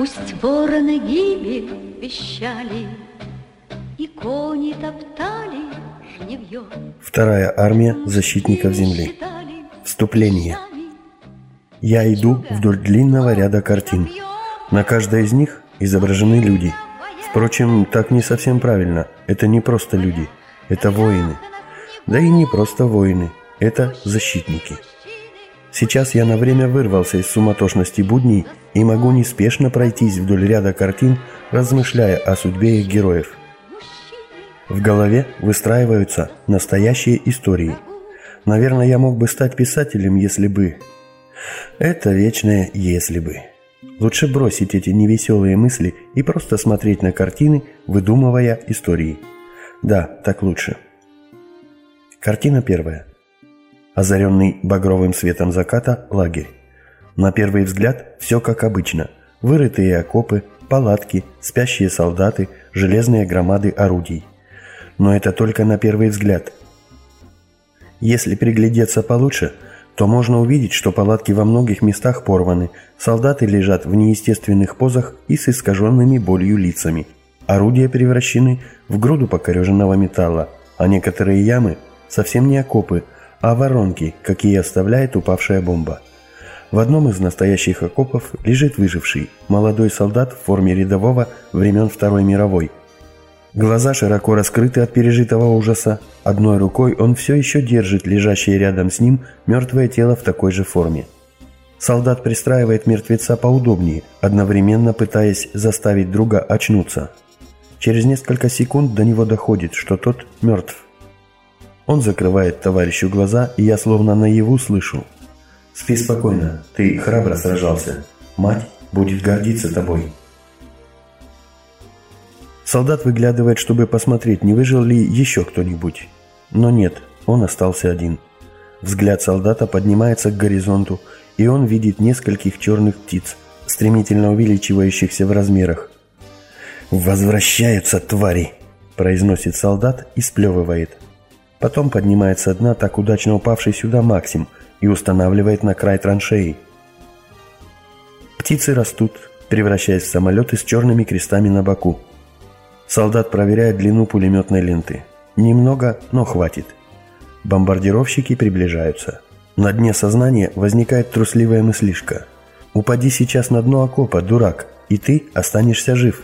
Пусть вороны гибель вещали, И кони топтали жневье. Вторая армия защитников земли. Вступление. Я иду вдоль длинного ряда картин. На каждой из них изображены люди. Впрочем, так не совсем правильно. Это не просто люди. Это воины. Да и не просто воины. Это защитники. Сейчас я на время вырвался из суматошности будней и могу неспешно пройтись вдоль ряда картин, размышляя о судьбе их героев. В голове выстраиваются настоящие истории. Наверное, я мог бы стать писателем, если бы... Это вечное «если бы». Лучше бросить эти невеселые мысли и просто смотреть на картины, выдумывая истории. Да, так лучше. Картина первая. Озаренный багровым светом заката лагерь. На первый взгляд все как обычно. Вырытые окопы, палатки, спящие солдаты, железные громады орудий. Но это только на первый взгляд. Если приглядеться получше, то можно увидеть, что палатки во многих местах порваны, солдаты лежат в неестественных позах и с искаженными болью лицами. Орудия превращены в груду покореженного металла, а некоторые ямы совсем не окопы, а воронки, какие оставляет упавшая бомба. В одном из настоящих окопов лежит выживший, молодой солдат в форме рядового времен Второй мировой. Глаза широко раскрыты от пережитого ужаса. Одной рукой он все еще держит лежащее рядом с ним мертвое тело в такой же форме. Солдат пристраивает мертвеца поудобнее, одновременно пытаясь заставить друга очнуться. Через несколько секунд до него доходит, что тот мертв. Он закрывает товарищу глаза, и я словно наяву слышу. «Спи спокойно, ты храбро сражался. Мать будет гордиться тобой». Солдат выглядывает, чтобы посмотреть, не выжил ли еще кто-нибудь. Но нет, он остался один. Взгляд солдата поднимается к горизонту, и он видит нескольких черных птиц, стремительно увеличивающихся в размерах. «Возвращаются, твари!» – произносит солдат и сплевывает – Потом поднимается одна так удачно упавший сюда Максим и устанавливает на край траншеи. Птицы растут, превращаясь в самолеты с черными крестами на боку. Солдат проверяет длину пулеметной ленты. Немного, но хватит. Бомбардировщики приближаются. На дне сознания возникает трусливая мыслишка. «Упади сейчас на дно окопа, дурак, и ты останешься жив».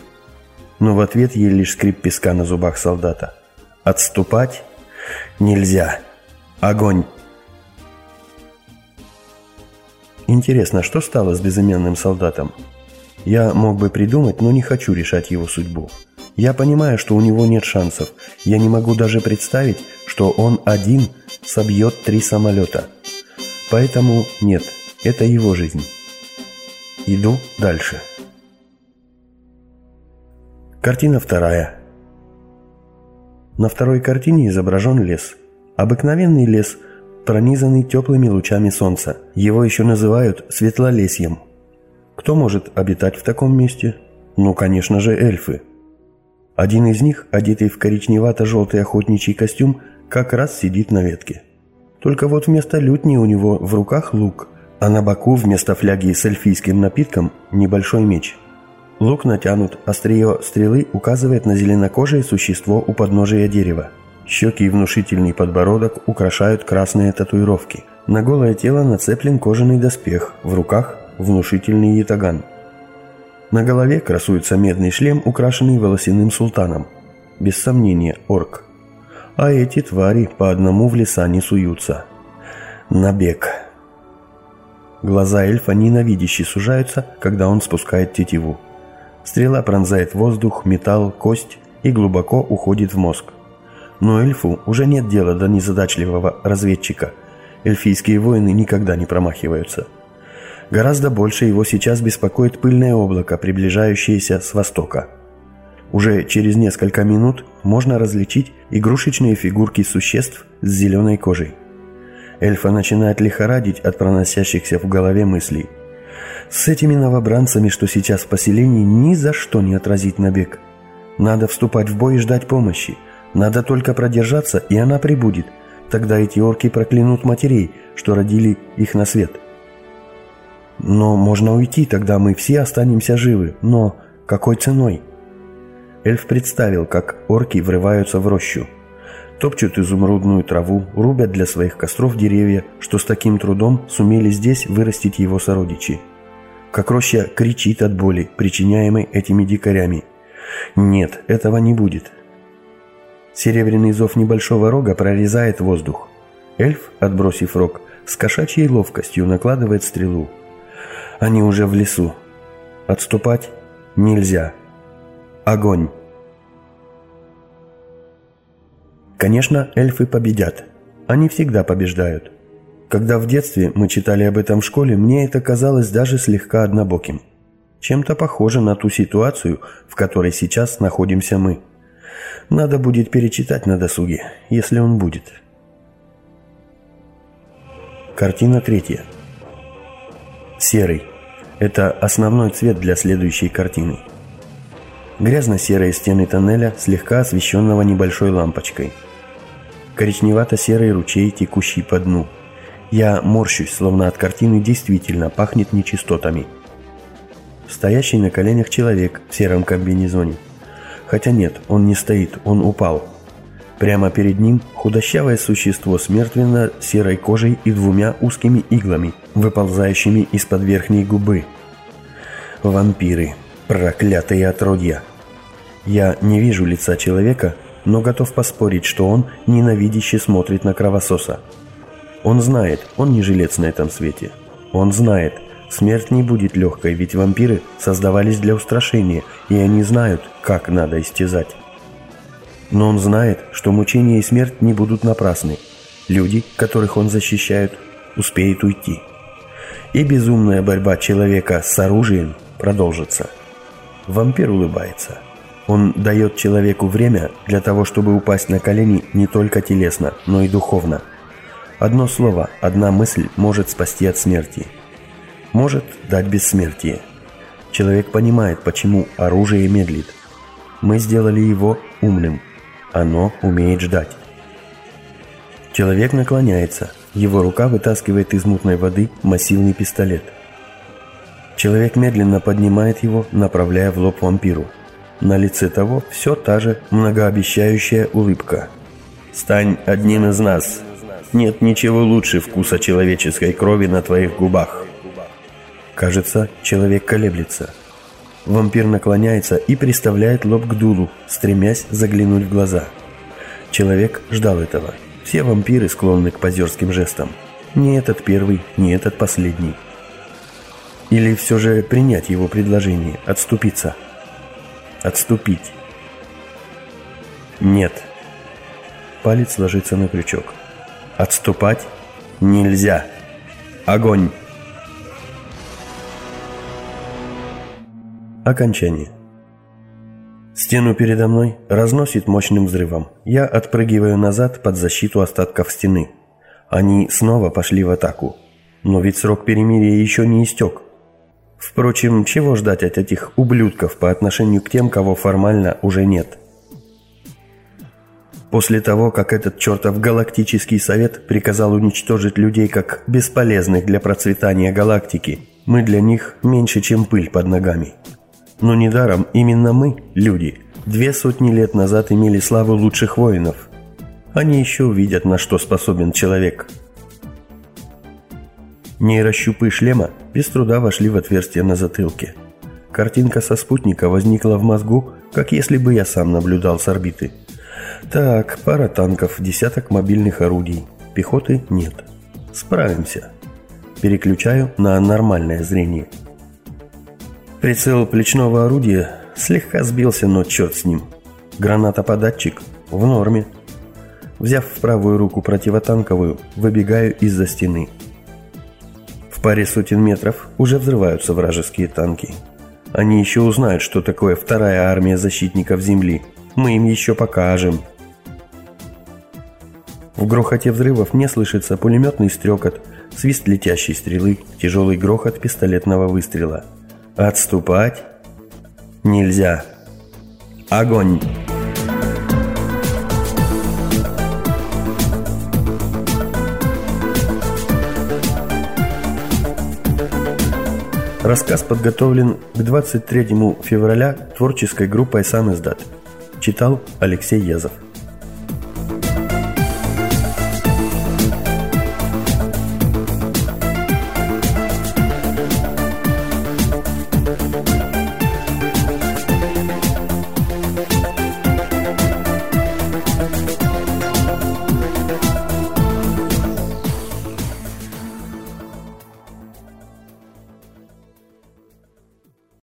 Но в ответ ей лишь скрип песка на зубах солдата. «Отступать Нельзя. Огонь. Интересно, что стало с безымянным солдатом? Я мог бы придумать, но не хочу решать его судьбу. Я понимаю, что у него нет шансов. Я не могу даже представить, что он один собьет три самолета. Поэтому нет, это его жизнь. Иду дальше. Картина вторая. На второй картине изображен лес. Обыкновенный лес, пронизанный теплыми лучами солнца. Его еще называют светлолесьем. Кто может обитать в таком месте? Ну, конечно же, эльфы. Один из них, одетый в коричневато-желтый охотничий костюм, как раз сидит на ветке. Только вот вместо лютни у него в руках лук, а на боку вместо фляги с эльфийским напитком небольшой меч – Лук натянут, острие стрелы указывает на зеленокожее существо у подножия дерева. Щеки и внушительный подбородок украшают красные татуировки. На голое тело нацеплен кожаный доспех, в руках внушительный ятаган. На голове красуется медный шлем, украшенный волосяным султаном. Без сомнения, орк. А эти твари по одному в леса не суются. Набег. Глаза эльфа ненавидяще сужаются, когда он спускает тетиву. Стрела пронзает воздух, металл, кость и глубоко уходит в мозг. Но эльфу уже нет дела до незадачливого разведчика. Эльфийские воины никогда не промахиваются. Гораздо больше его сейчас беспокоит пыльное облако, приближающееся с востока. Уже через несколько минут можно различить игрушечные фигурки существ с зеленой кожей. Эльфа начинает лихорадить от проносящихся в голове мыслей – с этими новобранцами, что сейчас в поселении, ни за что не отразить набег. Надо вступать в бой и ждать помощи. Надо только продержаться, и она прибудет. Тогда эти орки проклянут матерей, что родили их на свет. Но можно уйти, тогда мы все останемся живы. Но какой ценой? Эльф представил, как орки врываются в рощу. Топчут изумрудную траву, рубят для своих костров деревья, что с таким трудом сумели здесь вырастить его сородичи. Как роща кричит от боли, причиняемой этими дикарями. Нет, этого не будет. Серебряный зов небольшого рога прорезает воздух. Эльф, отбросив рог, с кошачьей ловкостью накладывает стрелу. Они уже в лесу. Отступать нельзя. Огонь. Конечно, эльфы победят. Они всегда побеждают. Когда в детстве мы читали об этом в школе, мне это казалось даже слегка однобоким. Чем-то похоже на ту ситуацию, в которой сейчас находимся мы. Надо будет перечитать на досуге, если он будет. Картина третья. Серый. Это основной цвет для следующей картины. Грязно-серые стены тоннеля, слегка освещенного небольшой лампочкой – коричневато-серый ручей, текущий по дну. Я морщусь, словно от картины действительно пахнет нечистотами. Стоящий на коленях человек в сером комбинезоне. Хотя нет, он не стоит, он упал. Прямо перед ним худощавое существо с мертвенно-серой кожей и двумя узкими иглами, выползающими из-под верхней губы. Вампиры. Проклятые отродья. Я не вижу лица человека, но готов поспорить, что он ненавидяще смотрит на кровососа. Он знает, он не жилец на этом свете. Он знает, смерть не будет легкой, ведь вампиры создавались для устрашения, и они знают, как надо истязать. Но он знает, что мучения и смерть не будут напрасны. Люди, которых он защищает, успеют уйти. И безумная борьба человека с оружием продолжится. Вампир улыбается. Он дает человеку время для того, чтобы упасть на колени не только телесно, но и духовно. Одно слово, одна мысль может спасти от смерти. Может дать бессмертие. Человек понимает, почему оружие медлит. Мы сделали его умным. Оно умеет ждать. Человек наклоняется. Его рука вытаскивает из мутной воды массивный пистолет. Человек медленно поднимает его, направляя в лоб вампиру. На лице того все та же многообещающая улыбка. «Стань одним из нас. Нет ничего лучше вкуса человеческой крови на твоих губах». Кажется, человек колеблется. Вампир наклоняется и приставляет лоб к дулу, стремясь заглянуть в глаза. Человек ждал этого. Все вампиры склонны к позерским жестам. Не этот первый, не этот последний. Или все же принять его предложение, отступиться – Отступить. Нет. Палец ложится на крючок. Отступать нельзя. Огонь. Окончание. Стену передо мной разносит мощным взрывом. Я отпрыгиваю назад под защиту остатков стены. Они снова пошли в атаку. Но ведь срок перемирия еще не истек. Впрочем, чего ждать от этих ублюдков по отношению к тем, кого формально уже нет? После того, как этот чертов галактический совет приказал уничтожить людей как бесполезных для процветания галактики, мы для них меньше, чем пыль под ногами. Но недаром именно мы, люди, две сотни лет назад имели славу лучших воинов. Они еще увидят, на что способен человек – Нейрощупы шлема без труда вошли в отверстие на затылке. Картинка со спутника возникла в мозгу, как если бы я сам наблюдал с орбиты. Так, пара танков, десяток мобильных орудий. Пехоты нет. Справимся. Переключаю на нормальное зрение. Прицел плечного орудия слегка сбился, но черт с ним. Гранатоподатчик в норме. Взяв в правую руку противотанковую, выбегаю из-за стены – в паре сотен метров уже взрываются вражеские танки. Они еще узнают, что такое вторая армия защитников Земли. Мы им еще покажем. В грохоте взрывов мне слышится пулеметный стрекот, свист летящей стрелы, тяжелый грохот пистолетного выстрела. Отступать нельзя. Огонь! Рассказ подготовлен к 23 февраля творческой группой «Сан Издат». Читал Алексей Язов.